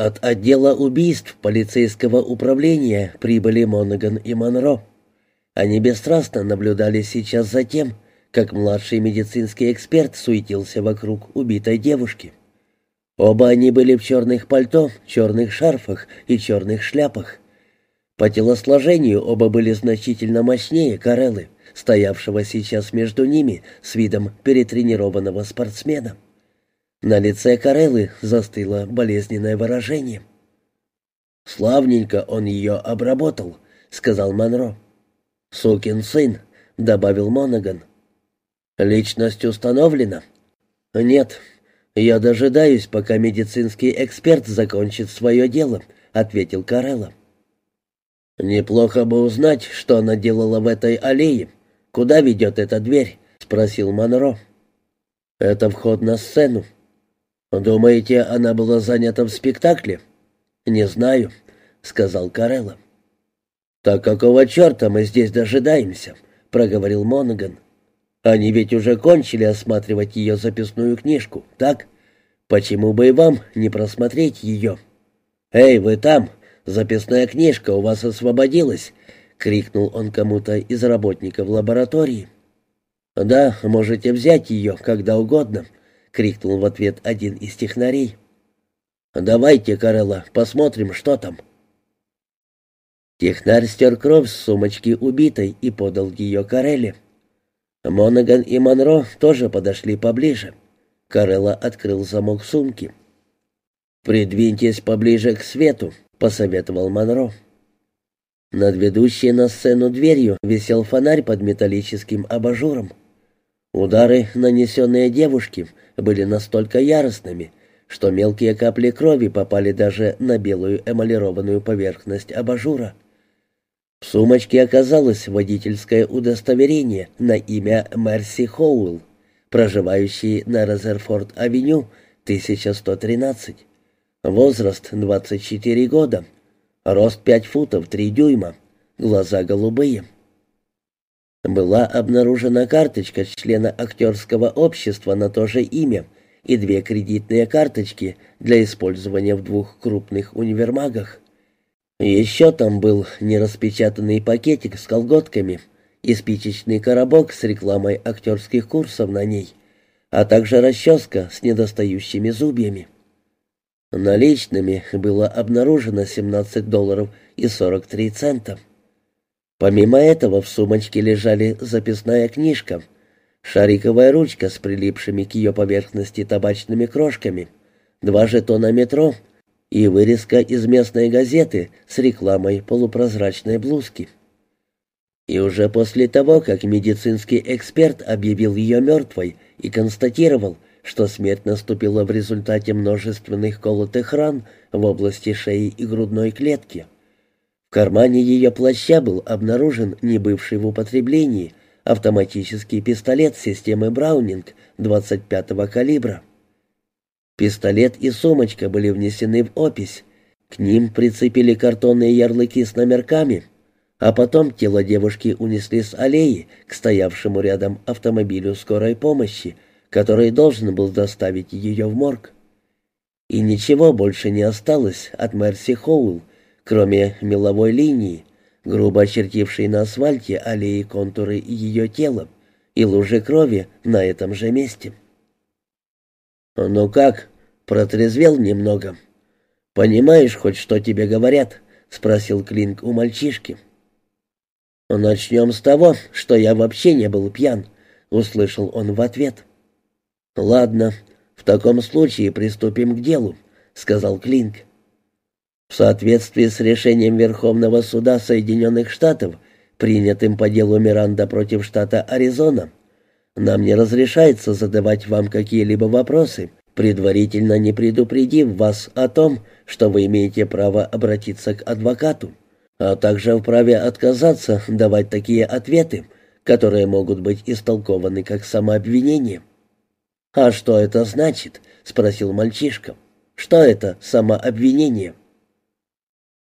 От отдела убийств полицейского управления прибыли Монаган и Монро. Они бесстрастно наблюдали сейчас за тем, как младший медицинский эксперт суетился вокруг убитой девушки. Оба они были в черных пальто, черных шарфах и черных шляпах. По телосложению оба были значительно мощнее Кареллы, стоявшего сейчас между ними с видом перетренированного спортсмена. На лице Кареллы застыло болезненное выражение. «Славненько он ее обработал», — сказал Монро. «Сукин сын», — добавил Монаган. «Личность установлена?» «Нет. Я дожидаюсь, пока медицинский эксперт закончит свое дело», — ответил Карелла. «Неплохо бы узнать, что она делала в этой аллее. Куда ведет эта дверь?» — спросил Монро. «Это вход на сцену». «Думаете, она была занята в спектакле?» «Не знаю», — сказал Карелла. «Так какого черта мы здесь дожидаемся?» — проговорил Монаган. «Они ведь уже кончили осматривать ее записную книжку, так? Почему бы и вам не просмотреть ее?» «Эй, вы там! Записная книжка у вас освободилась!» — крикнул он кому-то из работников лаборатории. «Да, можете взять ее когда угодно», — крикнул в ответ один из технарей. «Давайте, Карелла, посмотрим, что там». Технарь стер кровь с сумочки убитой и подал ее Карелле. Монаган и Монро тоже подошли поближе. Карелла открыл замок сумки. «Придвиньтесь поближе к свету», — посоветовал Монро. Над ведущей на сцену дверью висел фонарь под металлическим абажуром. Удары, нанесенные девушке, были настолько яростными, что мелкие капли крови попали даже на белую эмалированную поверхность абажура. В сумочке оказалось водительское удостоверение на имя Мерси Хоуэлл, проживающей на Резерфорд-авеню, 1113. Возраст 24 года. Рост 5 футов 3 дюйма. Глаза голубые. Была обнаружена карточка члена актерского общества на то же имя и две кредитные карточки для использования в двух крупных универмагах. Еще там был нераспечатанный пакетик с колготками и спичечный коробок с рекламой актерских курсов на ней, а также расческа с недостающими зубьями. Наличными было обнаружено 17 долларов и 43 цента. Помимо этого в сумочке лежали записная книжка, шариковая ручка с прилипшими к ее поверхности табачными крошками, два жетона метро — и вырезка из местной газеты с рекламой полупрозрачной блузки. И уже после того, как медицинский эксперт объявил ее мертвой и констатировал, что смерть наступила в результате множественных колотых ран в области шеи и грудной клетки, в кармане ее плаща был обнаружен не бывший в употреблении автоматический пистолет системы Браунинг 25-го калибра. Пистолет и сумочка были внесены в опись. К ним прицепили картонные ярлыки с номерками, а потом тело девушки унесли с аллеи к стоявшему рядом автомобилю скорой помощи, который должен был доставить ее в морг. И ничего больше не осталось от Мерси Хоул, кроме меловой линии, грубо очертившей на асфальте аллеи контуры ее тела и лужи крови на этом же месте. «Ну как, Протрезвел немного. «Понимаешь хоть, что тебе говорят?» — спросил Клинк у мальчишки. «Начнем с того, что я вообще не был пьян», — услышал он в ответ. «Ладно, в таком случае приступим к делу», — сказал Клинк. В соответствии с решением Верховного суда Соединенных Штатов, принятым по делу Миранда против штата Аризона, нам не разрешается задавать вам какие-либо вопросы, предварительно не предупредив вас о том, что вы имеете право обратиться к адвокату, а также вправе отказаться давать такие ответы, которые могут быть истолкованы как самообвинение. «А что это значит?» — спросил мальчишка. «Что это самообвинение?»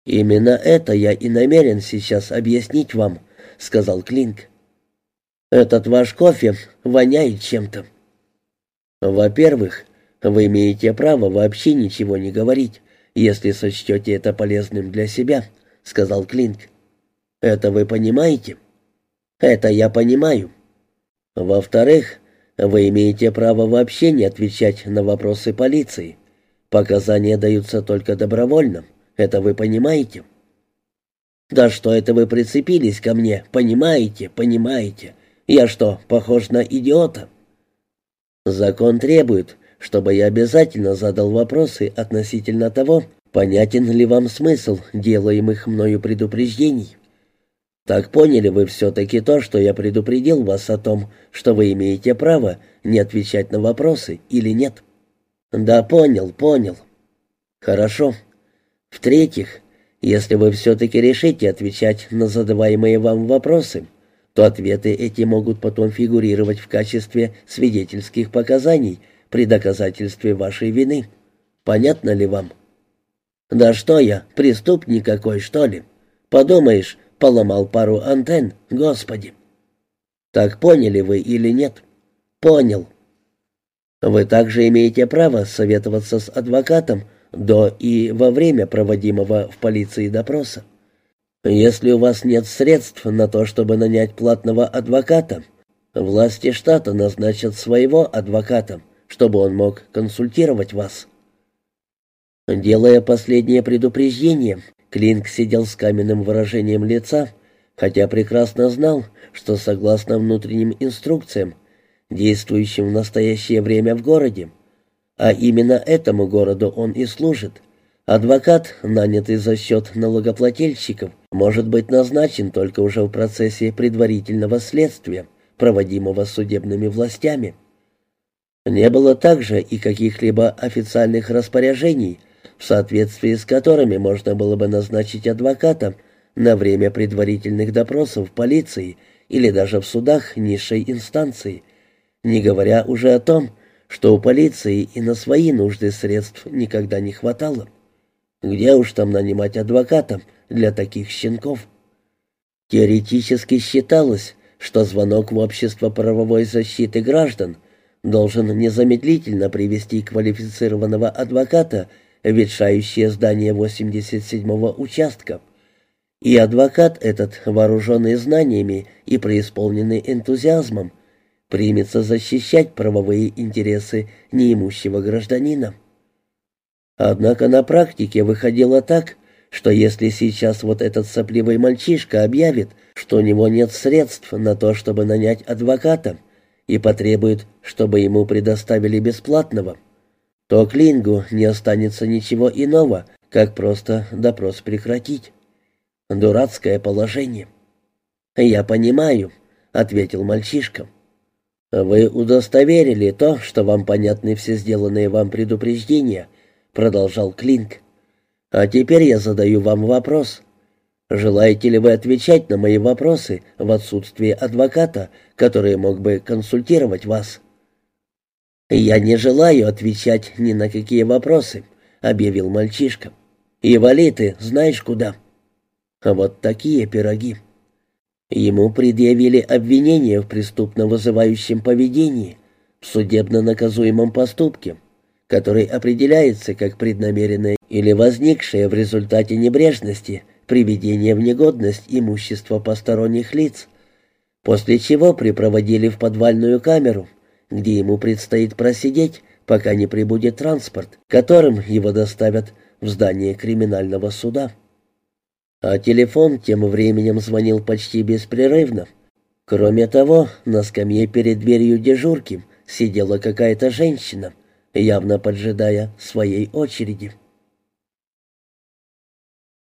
«Именно это я и намерен сейчас объяснить вам», — сказал Клинк. «Этот ваш кофе воняет чем-то». «Во-первых, вы имеете право вообще ничего не говорить, если сочтете это полезным для себя», — сказал Клинк. «Это вы понимаете?» «Это я понимаю». «Во-вторых, вы имеете право вообще не отвечать на вопросы полиции. Показания даются только добровольно. Это вы понимаете?» «Да что это вы прицепились ко мне? Понимаете, понимаете? Я что, похож на идиота?» «Закон требует, чтобы я обязательно задал вопросы относительно того, понятен ли вам смысл делаемых мною предупреждений. Так поняли вы все-таки то, что я предупредил вас о том, что вы имеете право не отвечать на вопросы или нет? Да, понял, понял. Хорошо. В-третьих, если вы все-таки решите отвечать на задаваемые вам вопросы, то ответы эти могут потом фигурировать в качестве свидетельских показаний при доказательстве вашей вины. Понятно ли вам? Да что я, преступник какой, что ли? Подумаешь, поломал пару антенн, господи. Так поняли вы или нет? Понял. Вы также имеете право советоваться с адвокатом до и во время проводимого в полиции допроса. Если у вас нет средств на то, чтобы нанять платного адвоката, власти штата назначат своего адвоката, чтобы он мог консультировать вас. Делая последнее предупреждение, Клинк сидел с каменным выражением лица, хотя прекрасно знал, что согласно внутренним инструкциям, действующим в настоящее время в городе, а именно этому городу он и служит, адвокат, нанятый за счет налогоплательщиков, может быть назначен только уже в процессе предварительного следствия, проводимого судебными властями. Не было также и каких-либо официальных распоряжений – в соответствии с которыми можно было бы назначить адвоката на время предварительных допросов в полиции или даже в судах низшей инстанции, не говоря уже о том, что у полиции и на свои нужды средств никогда не хватало. Где уж там нанимать адвоката для таких щенков? Теоретически считалось, что звонок в общество правовой защиты граждан должен незамедлительно привести квалифицированного адвоката ветшающее здание 87-го участка. И адвокат этот, вооруженный знаниями и преисполненный энтузиазмом, примется защищать правовые интересы неимущего гражданина. Однако на практике выходило так, что если сейчас вот этот сопливый мальчишка объявит, что у него нет средств на то, чтобы нанять адвоката, и потребует, чтобы ему предоставили бесплатного – то Клингу не останется ничего иного, как просто допрос прекратить. Дурацкое положение. «Я понимаю», — ответил мальчишка. «Вы удостоверили то, что вам понятны все сделанные вам предупреждения», — продолжал Клинк. «А теперь я задаю вам вопрос. Желаете ли вы отвечать на мои вопросы в отсутствие адвоката, который мог бы консультировать вас?» «Я не желаю отвечать ни на какие вопросы», — объявил мальчишка. «И вали ты знаешь куда». Вот такие пироги. Ему предъявили обвинение в преступно вызывающем поведении, в судебно наказуемом поступке, который определяется как преднамеренное или возникшее в результате небрежности приведение в негодность имущества посторонних лиц, после чего припроводили в подвальную камеру — где ему предстоит просидеть, пока не прибудет транспорт, которым его доставят в здание криминального суда. А телефон тем временем звонил почти беспрерывно. Кроме того, на скамье перед дверью дежурки сидела какая-то женщина, явно поджидая своей очереди.